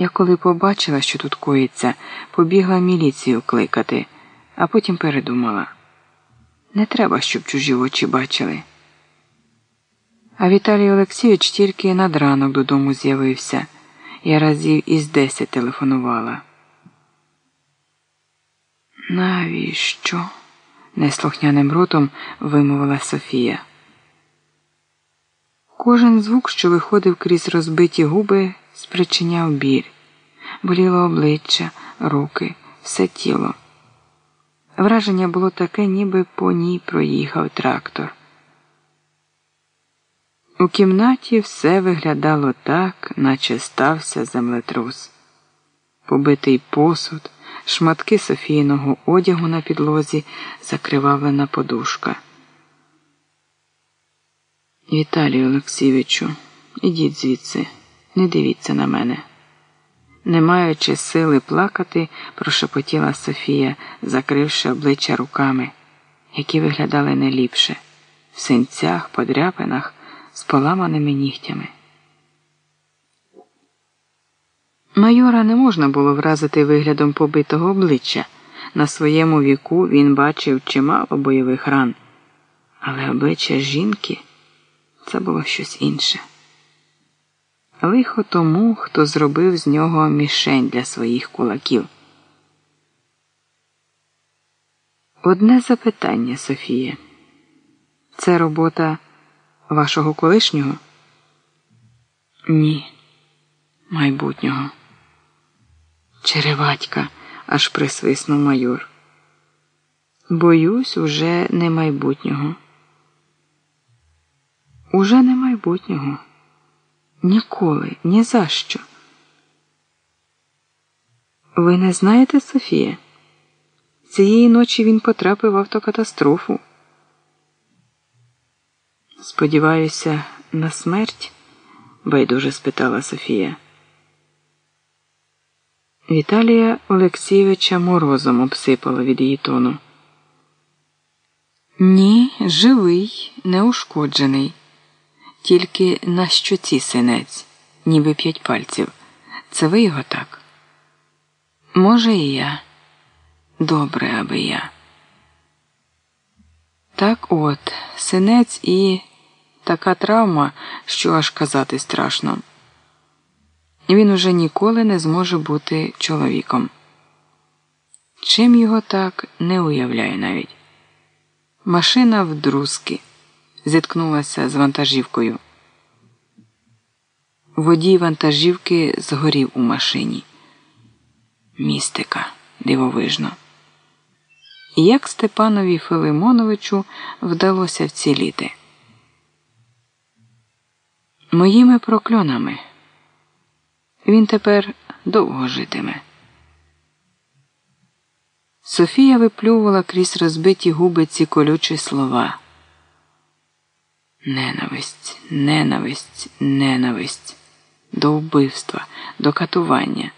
Я коли побачила, що тут коїться, побігла міліцію кликати, а потім передумала. Не треба, щоб чужі очі бачили. А Віталій Олексійович тільки над ранок додому з'явився. Я разів із десять телефонувала. Навіщо? неслухняним ротом вимовила Софія. Кожен звук, що виходив крізь розбиті губи, спричиняв біль, боліло обличчя, руки, все тіло. Враження було таке, ніби по ній проїхав трактор. У кімнаті все виглядало так, наче стався землетрус. Побитий посуд, шматки Софійного одягу на підлозі, закривавлена подушка. Віталію Олексійовичу, ідіть звідси, не дивіться на мене. Не маючи сили плакати, прошепотіла Софія, закривши обличчя руками, які виглядали не ліпше, в синцях, подряпинах, з поламаними нігтями. Майора не можна було вразити виглядом побитого обличчя. На своєму віку він бачив чимало бойових ран, але обличчя жінки це було щось інше. Лихо тому, хто зробив з нього мішень для своїх кулаків. Одне запитання, Софія. Це робота вашого колишнього? Ні, майбутнього. Череватька, аж присвиснув майор. Боюсь, уже не майбутнього. Уже не майбутнього. Ніколи, ні за що. Ви не знаєте, Софія? Цієї ночі він потрапив в автокатастрофу. Сподіваюся, на смерть? байдуже спитала Софія. Віталія Олексійовича морозом обсипала від її тону. Ні, живий, неушкоджений. Тільки на щоці синець, ніби п'ять пальців. Це ви його так? Може, і я. Добре, аби я. Так от, синець і така травма, що аж казати страшно. Він уже ніколи не зможе бути чоловіком. Чим його так не уявляє навіть. Машина вдрузки зіткнулася з вантажівкою. Водій вантажівки згорів у машині. Містика дивовижно. Як Степанові Филимоновичу вдалося вціліти? Моїми прокльонами. Він тепер довго житиме. Софія виплювала крізь розбиті губи ці колючі слова. Ненависть, ненависть, ненависть до вбивства, до катування.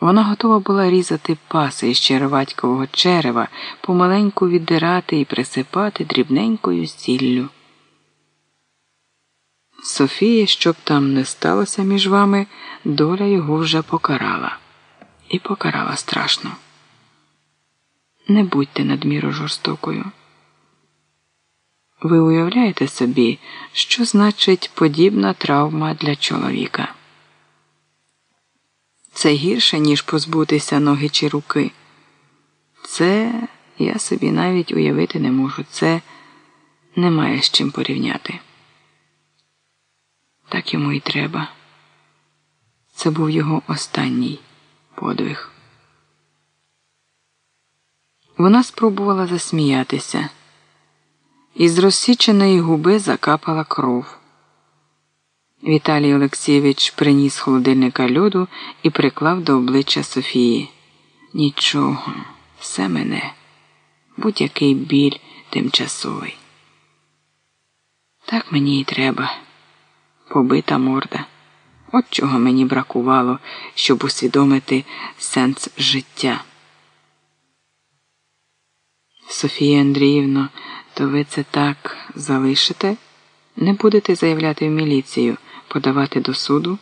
Вона готова була різати паси із череватькового черева, помаленьку віддирати і присипати дрібненькою сіллю. Софія, щоб там не сталося між вами, доля його вже покарала. І покарала страшно. Не будьте надміру жорстокою. Ви уявляєте собі, що значить подібна травма для чоловіка? Це гірше, ніж позбутися ноги чи руки. Це я собі навіть уявити не можу. Це немає з чим порівняти. Так йому і треба. Це був його останній подвиг. Вона спробувала засміятися. Із розсіченої губи закапала кров. Віталій Олексійович приніс холодильника льоду і приклав до обличчя Софії. Нічого, все мене, будь-який біль тимчасовий. Так мені й треба, побита морда. От чого мені бракувало, щоб усвідомити сенс життя. Софія Андріївно, то ви це так залишите? Не будете заявляти в міліцію, подавати до суду?